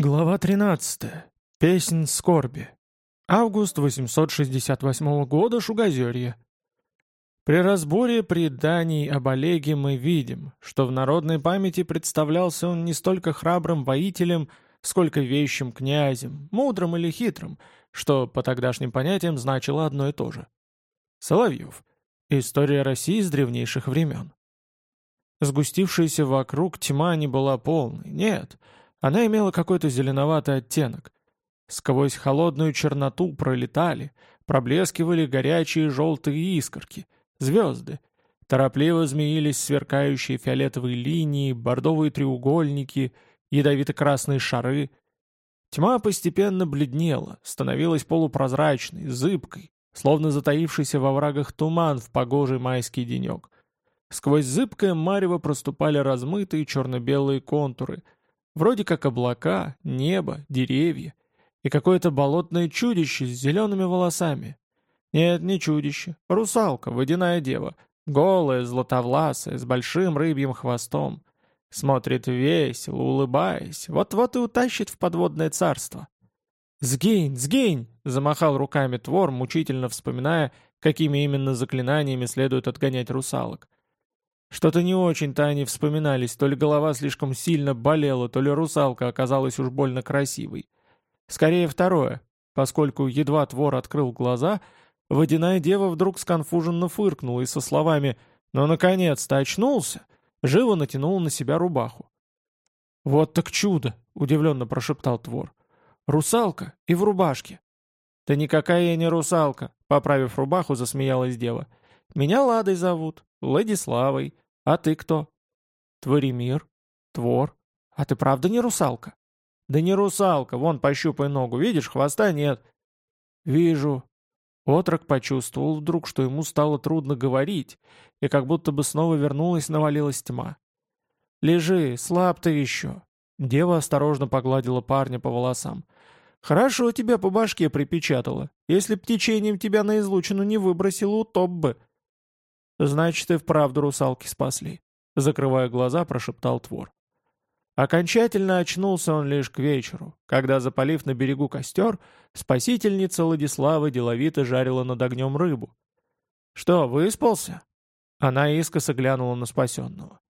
Глава 13. Песнь скорби. Август 868 года, Шугозерье. При разборе преданий об Олеге мы видим, что в народной памяти представлялся он не столько храбрым воителем, сколько вещим князем, мудрым или хитрым, что по тогдашним понятиям значило одно и то же. Соловьев. История России с древнейших времен. Сгустившаяся вокруг тьма не была полной, нет — она имела какой-то зеленоватый оттенок. Сквозь холодную черноту пролетали, проблескивали горячие желтые искорки, звезды. Торопливо змеились сверкающие фиолетовые линии, бордовые треугольники, ядовито-красные шары. Тьма постепенно бледнела, становилась полупрозрачной, зыбкой, словно затаившийся во врагах туман в погожий майский денек. Сквозь зыбкое марево проступали размытые черно-белые контуры — Вроде как облака, небо, деревья и какое-то болотное чудище с зелеными волосами. Нет, не чудище, русалка, водяная дева, голая, златовласая, с большим рыбьим хвостом. Смотрит весело, улыбаясь, вот-вот и утащит в подводное царство. «Сгинь, сгинь!» — замахал руками Твор, мучительно вспоминая, какими именно заклинаниями следует отгонять русалок. Что-то не очень-то они вспоминались, то ли голова слишком сильно болела, то ли русалка оказалась уж больно красивой. Скорее второе, поскольку едва твор открыл глаза, водяная дева вдруг сконфуженно фыркнула и со словами «Ну, наконец-то очнулся!» живо натянула на себя рубаху. «Вот так чудо!» — удивленно прошептал твор. «Русалка и в рубашке!» «Да никакая я не русалка!» — поправив рубаху, засмеялась дева. «Меня Ладой зовут. Владиславой. А ты кто? Творимир. Твор. А ты правда не русалка? Да не русалка, вон пощупай ногу, видишь, хвоста нет. Вижу. Отрок почувствовал вдруг, что ему стало трудно говорить, и как будто бы снова вернулась, навалилась тьма. «Лежи, слаб ты еще!» Дева осторожно погладила парня по волосам. «Хорошо тебя по башке припечатала. Если б течением тебя на излучину не выбросило, утоп бы. «Значит, и вправду русалки спасли», — закрывая глаза, прошептал Твор. Окончательно очнулся он лишь к вечеру, когда, запалив на берегу костер, спасительница Владислава деловито жарила над огнем рыбу. «Что, выспался?» Она искоса глянула на спасенного.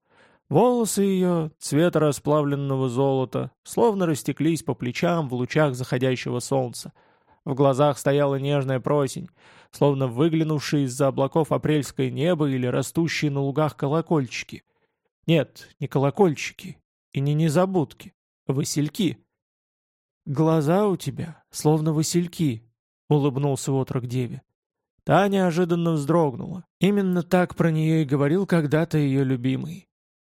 Волосы ее, цвета расплавленного золота, словно растеклись по плечам в лучах заходящего солнца — в глазах стояла нежная просень, словно выглянувшие из-за облаков апрельское небо или растущие на лугах колокольчики. Нет, не колокольчики и не незабудки, васильки. «Глаза у тебя, словно васильки», — улыбнулся отрок деве. Та неожиданно вздрогнула. Именно так про нее и говорил когда-то ее любимый.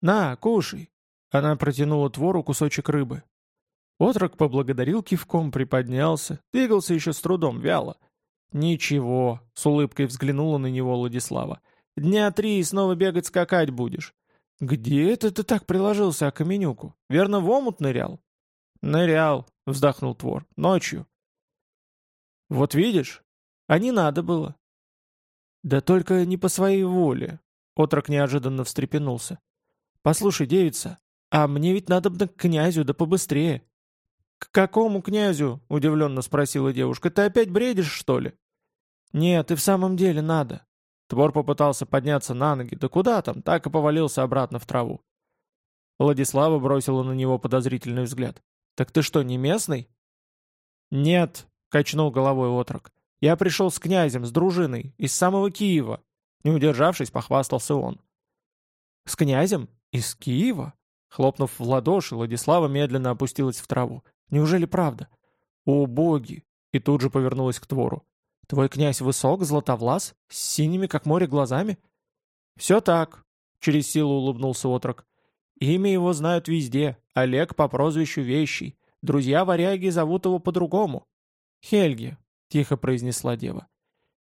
«На, кушай!» Она протянула твору кусочек рыбы. Отрок поблагодарил кивком, приподнялся, двигался еще с трудом, вяло. «Ничего», — с улыбкой взглянула на него Владислава. «Дня три и снова бегать скакать будешь». «Где это ты так приложился каменюку? Верно, в омут нырял?» «Нырял», — вздохнул Твор, — «ночью». «Вот видишь, а не надо было». «Да только не по своей воле», — отрок неожиданно встрепенулся. «Послушай, девица, а мне ведь надо бы к князю, да побыстрее. «К какому князю?» — удивленно спросила девушка. «Ты опять бредишь, что ли?» «Нет, и в самом деле надо». Твор попытался подняться на ноги. Да куда там? Так и повалился обратно в траву. Владислава бросила на него подозрительный взгляд. «Так ты что, не местный?» «Нет», — качнул головой отрок. «Я пришел с князем, с дружиной, из самого Киева». Не удержавшись, похвастался он. «С князем? Из Киева?» Хлопнув в ладоши, Владислава медленно опустилась в траву. Неужели правда? О, боги! И тут же повернулась к Твору. Твой князь высок, златовлас, с синими, как море, глазами? Все так, через силу улыбнулся отрок. Имя его знают везде. Олег по прозвищу Вещий. Друзья варяги зовут его по-другому. Хельги, тихо произнесла дева.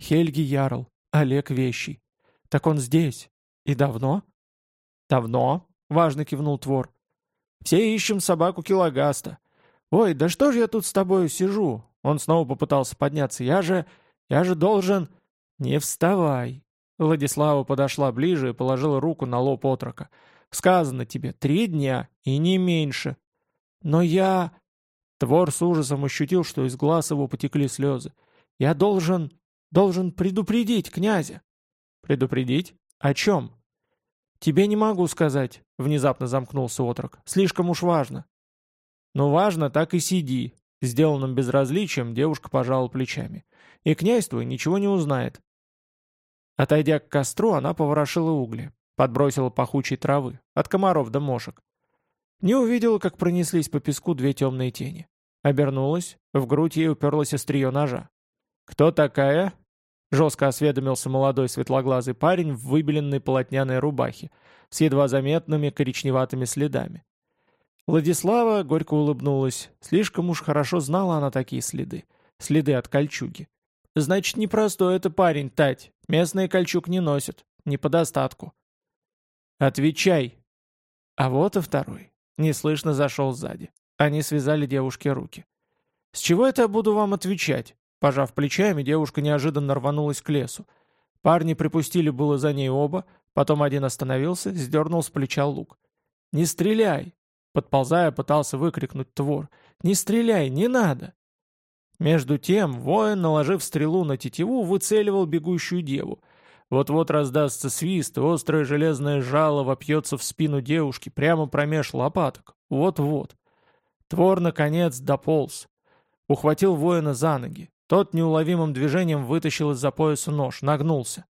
Хельги Ярл, Олег Вещий. Так он здесь. И давно? Давно, важно кивнул Твор. Все ищем собаку Килогаста. «Ой, да что же я тут с тобой сижу?» Он снова попытался подняться. «Я же... я же должен...» «Не вставай!» Владислава подошла ближе и положила руку на лоб отрока. «Сказано тебе, три дня и не меньше». «Но я...» Твор с ужасом ощутил, что из глаз его потекли слезы. «Я должен... должен предупредить князя». «Предупредить? О чем?» «Тебе не могу сказать», — внезапно замкнулся отрок. «Слишком уж важно». «Ну важно, так и сиди», — сделанным безразличием девушка пожала плечами. «И князь твой ничего не узнает». Отойдя к костру, она поворошила угли, подбросила пахучей травы, от комаров до мошек. Не увидела, как пронеслись по песку две темные тени. Обернулась, в грудь ей уперлось острие ножа. «Кто такая?» Жестко осведомился молодой светлоглазый парень в выбеленной полотняной рубахе с едва заметными коричневатыми следами. Владислава горько улыбнулась. Слишком уж хорошо знала она такие следы. Следы от кольчуги. «Значит, непростой это парень, Тать. Местные кольчуг не носят. Не по достатку». «Отвечай!» А вот и второй. Неслышно зашел сзади. Они связали девушке руки. «С чего это я буду вам отвечать?» Пожав плечами, девушка неожиданно рванулась к лесу. Парни припустили было за ней оба, потом один остановился, сдернул с плеча лук. «Не стреляй!» Подползая, пытался выкрикнуть твор. «Не стреляй, не надо!» Между тем, воин, наложив стрелу на тетиву, выцеливал бегущую деву. Вот-вот раздастся свист, и острое железное жало вопьется в спину девушки, прямо промеж лопаток. Вот-вот. Твор, наконец, дополз. Ухватил воина за ноги. Тот неуловимым движением вытащил из-за пояса нож, нагнулся.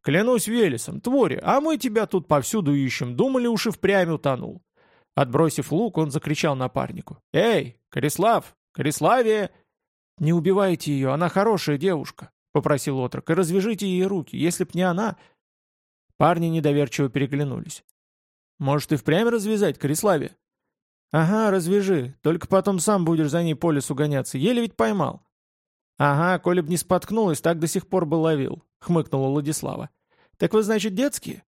«Клянусь Велесом, Твори, а мы тебя тут повсюду ищем, думали, уж и впрямь утонул». Отбросив лук, он закричал напарнику. «Эй, Корислав! Кориславия!» «Не убивайте ее, она хорошая девушка», — попросил отрок, — «и развяжите ей руки, если б не она...» Парни недоверчиво переглянулись. «Может, и впрямь развязать, Кориславе?» «Ага, развяжи, только потом сам будешь за ней по лесу гоняться, еле ведь поймал». «Ага, коли б не споткнулась, так до сих пор бы ловил», — хмыкнула Владислава. «Так вы, значит, детские?»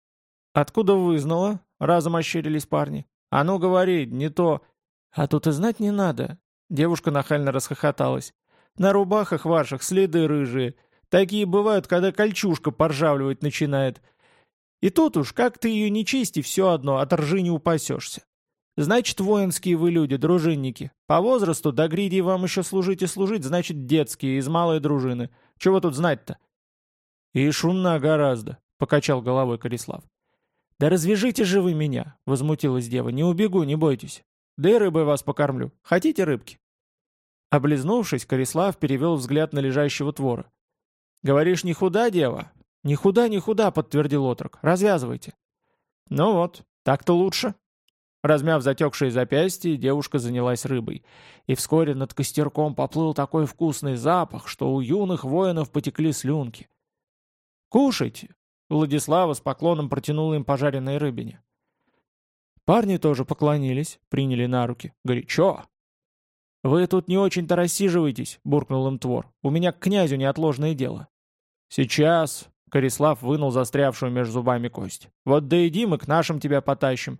«Откуда вызнала?» — разом ощерились парни. «А ну, говори, не то...» «А тут и знать не надо». Девушка нахально расхохоталась. «На рубахах ваших следы рыжие. Такие бывают, когда кольчушка поржавливать начинает. И тут уж, как ты ее не чисти, все одно, от ржи не упасешься. Значит, воинские вы люди, дружинники. По возрасту до гридей вам еще служить и служить, значит, детские, из малой дружины. Чего тут знать-то?» «И шумна гораздо», — покачал головой Корислав. «Да развяжите же вы меня!» — возмутилась дева. «Не убегу, не бойтесь. Да и рыбой вас покормлю. Хотите рыбки?» Облизнувшись, Корислав перевел взгляд на лежащего твора. «Говоришь, не худа, дева?» «Не худа, не худа», — подтвердил отрок. «Развязывайте». «Ну вот, так-то лучше». Размяв затекшие запястья, девушка занялась рыбой. И вскоре над костерком поплыл такой вкусный запах, что у юных воинов потекли слюнки. «Кушайте!» — Владислава с поклоном протянула им пожаренной рыбине. Парни тоже поклонились, приняли на руки. «Горячо!» «Вы тут не очень-то рассиживаетесь», — буркнул им Твор. «У меня к князю неотложное дело». «Сейчас», — Корислав вынул застрявшую между зубами кость. «Вот доеди мы к нашим тебя потащим.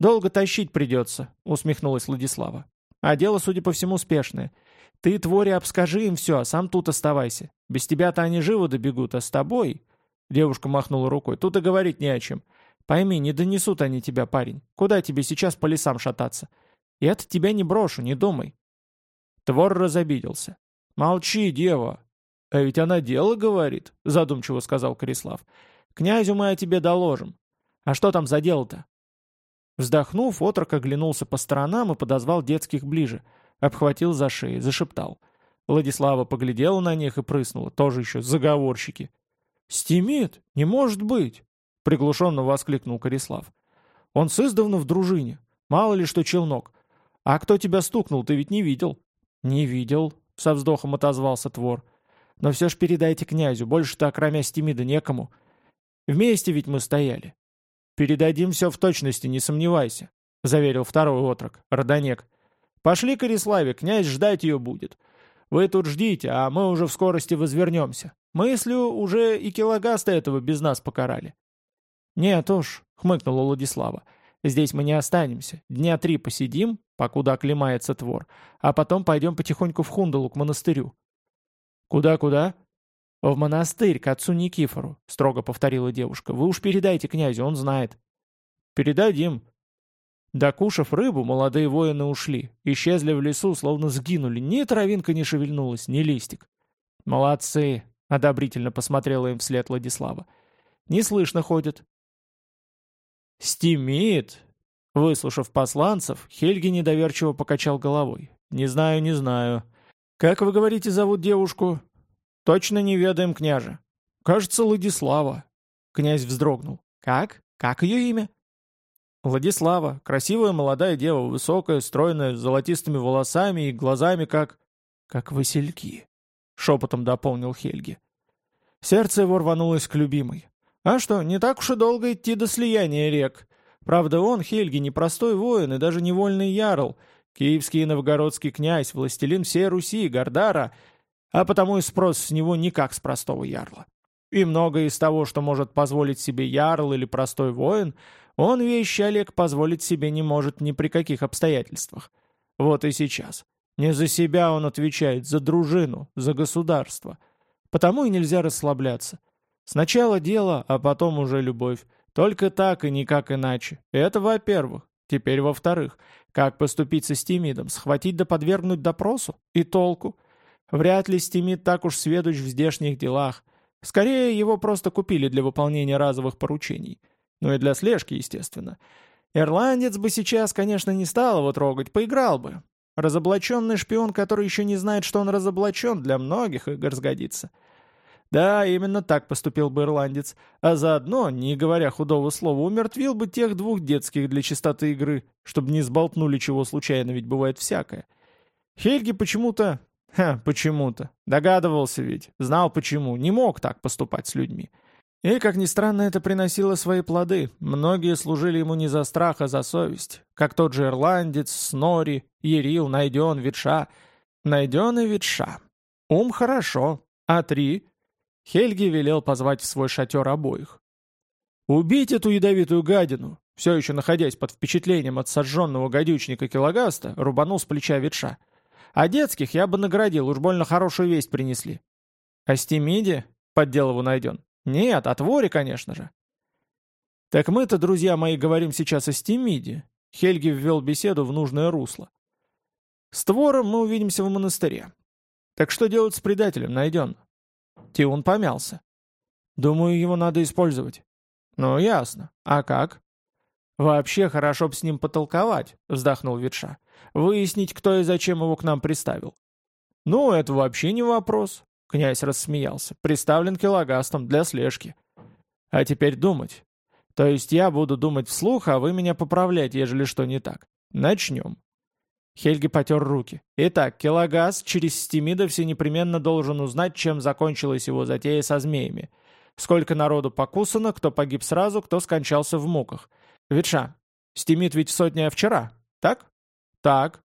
«Долго тащить придется», — усмехнулась Владислава. «А дело, судя по всему, спешное. Ты, Творе, обскажи им все, а сам тут оставайся. Без тебя-то они живо добегут, а с тобой...» Девушка махнула рукой. «Тут и говорить не о чем. Пойми, не донесут они тебя, парень. Куда тебе сейчас по лесам шататься? Я-то тебя не брошу, не думай». Твор разобиделся. «Молчи, дева!» «А ведь она дело говорит», — задумчиво сказал Корислав. «Князю мы о тебе доложим. А что там за дело-то?» Вздохнув, отрок оглянулся по сторонам и подозвал детских ближе. Обхватил за шею, зашептал. Владислава поглядела на них и прыснула. Тоже еще заговорщики. «Стимит? Не может быть!» Приглушенно воскликнул Корислав. «Он с издавна в дружине. Мало ли что челнок. А кто тебя стукнул, ты ведь не видел?» «Не видел», — со вздохом отозвался Твор. «Но все ж передайте князю, больше-то кроме Стимида некому. Вместе ведь мы стояли. «Передадим все в точности, не сомневайся», — заверил второй отрок, Родонек. «Пошли к Ириславе, князь ждать ее будет. Вы тут ждите, а мы уже в скорости возвернемся. Мыслю, уже и килогаста этого без нас покарали». «Нет уж», — хмыкнула Владислава, — «здесь мы не останемся. Дня три посидим, покуда оклемается твор, а потом пойдем потихоньку в Хундалу к монастырю». «Куда-куда?» «В монастырь, к отцу Никифору», — строго повторила девушка. «Вы уж передайте князю, он знает». «Передадим». Докушав рыбу, молодые воины ушли, исчезли в лесу, словно сгинули, ни травинка не шевельнулась, ни листик. «Молодцы!» — одобрительно посмотрела им вслед Владислава. «Не слышно ходит». «Стимит!» Выслушав посланцев, Хельги недоверчиво покачал головой. «Не знаю, не знаю. Как вы говорите, зовут девушку?» «Точно не ведаем, княже». «Кажется, Владислава». Князь вздрогнул. «Как? Как ее имя?» Владислава, красивая молодая дева, высокая, стройная, с золотистыми волосами и глазами, как... как васильки. Шепотом дополнил Хельги. Сердце его рванулось к любимой. А что, не так уж и долго идти до слияния рек. Правда, он, Хельги, непростой воин и даже невольный ярл, киевский и новгородский князь, властелин всей Руси, Гордара, а потому и спрос с него не как с простого ярла. И многое из того, что может позволить себе ярл или простой воин, он, вещи Олег, позволить себе не может ни при каких обстоятельствах. Вот и сейчас. Не за себя он отвечает, за дружину, за государство. Потому и нельзя расслабляться. Сначала дело, а потом уже любовь. Только так и никак иначе. Это во-первых. Теперь во-вторых. Как поступить со Стимидом? Схватить да подвергнуть допросу? И толку? Вряд ли Стимид так уж сведущ в здешних делах. Скорее, его просто купили для выполнения разовых поручений. Ну и для слежки, естественно. Ирландец бы сейчас, конечно, не стал его трогать, поиграл бы. Разоблаченный шпион, который еще не знает, что он разоблачен, для многих игр сгодится. Да, именно так поступил бы ирландец, а заодно, не говоря худого слова, умертвил бы тех двух детских для чистоты игры, чтобы не сболтнули чего случайно, ведь бывает всякое. Хельги почему-то... Ха, почему-то. Догадывался ведь, знал почему, не мог так поступать с людьми. И, как ни странно, это приносило свои плоды. Многие служили ему не за страх, а за совесть. Как тот же ирландец, Снори, Ерил, Найден, Ветша. Найден и Ветша. Ум хорошо. А три? Хельги велел позвать в свой шатер обоих. «Убить эту ядовитую гадину!» Все еще находясь под впечатлением от сожженного гадючника Килогаста, рубанул с плеча ветша. «А детских я бы наградил, уж больно хорошую весть принесли». «А Стимиде?» — поддел найден. «Нет, о Творе, конечно же». «Так мы-то, друзья мои, говорим сейчас о Стимиде». Хельги ввел беседу в нужное русло. «С Твором мы увидимся в монастыре. Так что делать с предателем, найден?» Тиун помялся. «Думаю, его надо использовать». «Ну, ясно. А как?» «Вообще хорошо б с ним потолковать», — вздохнул Ветша. «Выяснить, кто и зачем его к нам приставил». «Ну, это вообще не вопрос», — князь рассмеялся. «Приставлен килогастом для слежки». «А теперь думать. То есть я буду думать вслух, а вы меня поправлять, ежели что не так. Начнем». Хельги потер руки. Итак, Килогаз через Стимида все непременно должен узнать, чем закончилась его затея со змеями. Сколько народу покусано, кто погиб сразу, кто скончался в муках. Ветша, Стимид ведь сотня вчера, так? Так.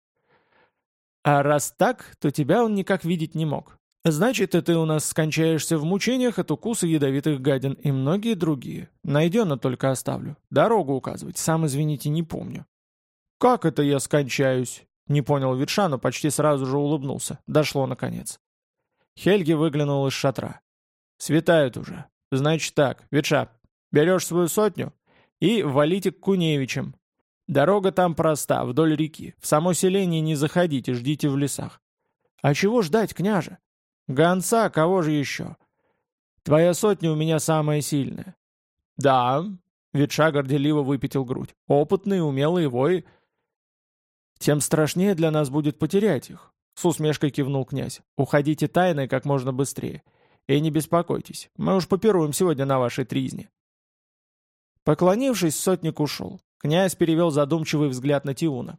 А раз так, то тебя он никак видеть не мог. Значит, и ты у нас скончаешься в мучениях от укуса ядовитых гадин и многие другие. Найденно только оставлю. Дорогу указывать, сам, извините, не помню. «Как это я скончаюсь?» Не понял Ветша, но почти сразу же улыбнулся. Дошло наконец. Хельги выглянул из шатра. «Светает уже. Значит так, Ветша, берешь свою сотню и валите к Куневичам. Дорога там проста, вдоль реки. В само селение не заходите, ждите в лесах. А чего ждать, княже? Гонца, кого же еще? Твоя сотня у меня самая сильная. Да, Ветша горделиво выпятил грудь. Опытный, умелый вой тем страшнее для нас будет потерять их. С усмешкой кивнул князь. Уходите тайно как можно быстрее. И не беспокойтесь, мы уж попируем сегодня на вашей тризне. Поклонившись, сотник ушел. Князь перевел задумчивый взгляд на Тиуна.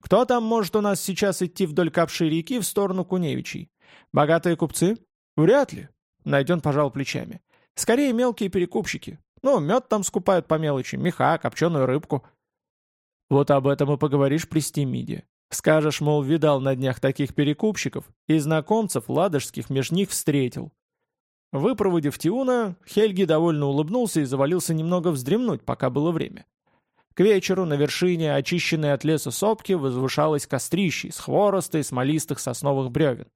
«Кто там может у нас сейчас идти вдоль капшей реки в сторону Куневичей? Богатые купцы? Вряд ли». Найден пожал плечами. «Скорее мелкие перекупщики. Ну, мед там скупают по мелочи, меха, копченую рыбку. Вот об этом и поговоришь при Стимиде. Скажешь, мол, видал на днях таких перекупщиков, и знакомцев ладожских меж них встретил. Выпроводив Тиуна, Хельги довольно улыбнулся и завалился немного вздремнуть, пока было время. К вечеру на вершине, очищенной от леса сопки, возвышалось кострище из хвороста и смолистых сосновых бревен.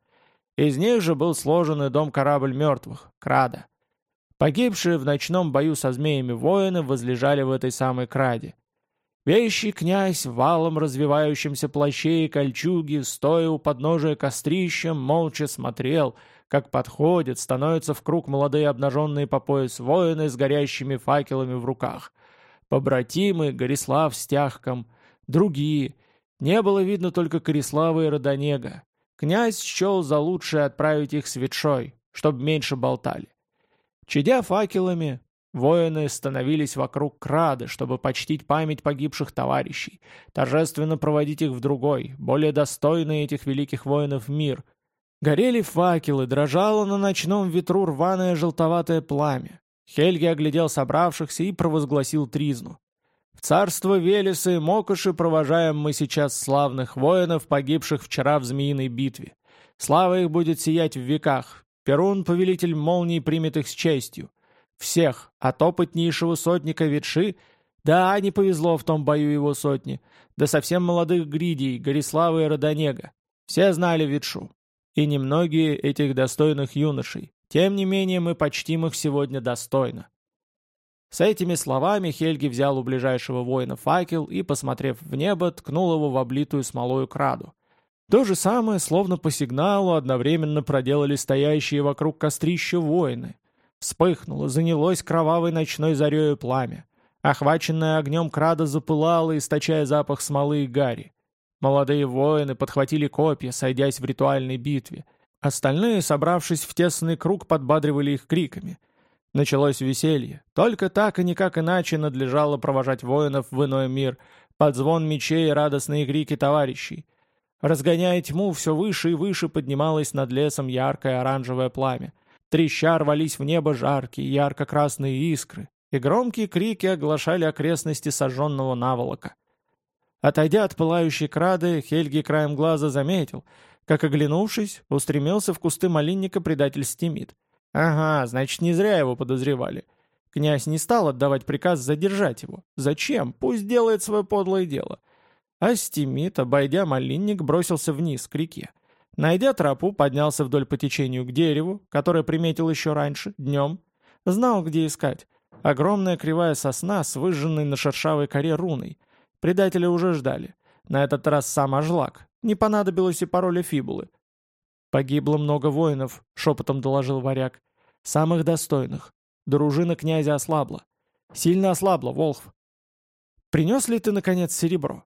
Из них же был сложенный дом-корабль мертвых, Крада. Погибшие в ночном бою со змеями воины возлежали в этой самой Краде. Вещий князь валом развивающемся плаще и кольчуге, стоя у подножия кострища, молча смотрел, как подходят, становятся в круг молодые обнаженные по пояс воины с горящими факелами в руках. Побратимы, Горислав с Тяхком, другие. Не было видно только Корислава и Родонега. Князь счел за лучшее отправить их с ветшой, чтобы меньше болтали. Чадя факелами, воины становились вокруг крады, чтобы почтить память погибших товарищей, торжественно проводить их в другой, более достойный этих великих воинов мир. Горели факелы, дрожало на ночном ветру рваное желтоватое пламя. Хельги оглядел собравшихся и провозгласил тризну. В царство Велеса и Мокоши провожаем мы сейчас славных воинов, погибших вчера в Змеиной битве. Слава их будет сиять в веках, Перун, повелитель молний, примет их с честью. Всех, от опытнейшего сотника Ветши, да, не повезло в том бою его сотни, до совсем молодых гридей, Горислава и Родонега. Все знали Ветшу. И немногие этих достойных юношей. Тем не менее, мы почтим их сегодня достойно. С этими словами Хельги взял у ближайшего воина факел и, посмотрев в небо, ткнул его в облитую смолою краду. То же самое, словно по сигналу, одновременно проделали стоящие вокруг кострища воины. Вспыхнуло, занялось кровавой ночной зарею пламя. Охваченное огнем крада запылало, источая запах смолы и гари. Молодые воины подхватили копья, сойдясь в ритуальной битве. Остальные, собравшись в тесный круг, подбадривали их криками. Началось веселье. Только так и никак иначе надлежало провожать воинов в иной мир, под звон мечей и радостные крики товарищей. Разгоняя тьму, все выше и выше поднималось над лесом яркое оранжевое пламя. Треща рвались в небо жаркие, ярко-красные искры, и громкие крики оглашали окрестности сожженного наволока. Отойдя от пылающей крады, Хельги краем глаза заметил, как, оглянувшись, устремился в кусты малинника предатель Стимит. Ага, значит, не зря его подозревали. Князь не стал отдавать приказ задержать его. Зачем? Пусть делает свое подлое дело. Астемит, обойдя малинник, бросился вниз, к реке. Найдя тропу, поднялся вдоль по течению к дереву, которое приметил еще раньше, днем. Знал, где искать. Огромная кривая сосна с выжженной на шершавой коре руной. Предателя уже ждали. На этот раз сам Ажлак. Не понадобилось и пароля Фибулы. «Погибло много воинов», — шепотом доложил варяг. «Самых достойных. Дружина князя ослабла. Сильно ослабла, Волхв. Принес ли ты, наконец, серебро?»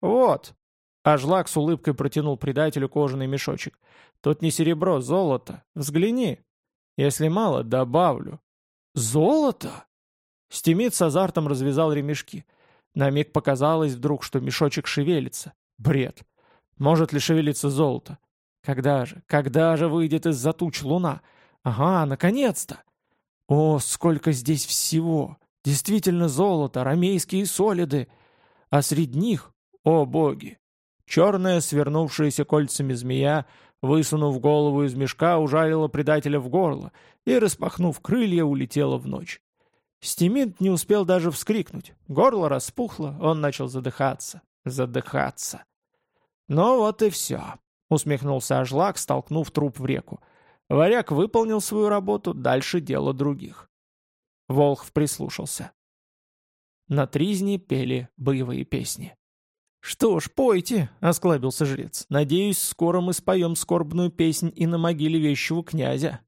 «Вот!» Ажлак с улыбкой протянул предателю кожаный мешочек. «Тут не серебро, золото. Взгляни. Если мало, добавлю». «Золото?» Стимит с азартом развязал ремешки. На миг показалось вдруг, что мешочек шевелится. Бред. Может ли шевелиться золото? Когда же, когда же выйдет из-за туч луна? Ага, наконец-то! О, сколько здесь всего! Действительно золото, ромейские солиды! А среди них о боги! Черная, свернувшаяся кольцами змея, высунув голову из мешка, ужалила предателя в горло и, распахнув крылья, улетела в ночь. Стимит не успел даже вскрикнуть. Горло распухло, он начал задыхаться. Задыхаться. «Ну вот и все», — усмехнулся Ажлак, столкнув труп в реку. Варяг выполнил свою работу, дальше дело других. Волхв прислушался. На тризне пели боевые песни. «Что ж, пойте», — осклабился жрец. «Надеюсь, скоро мы споем скорбную песнь и на могиле вещего князя».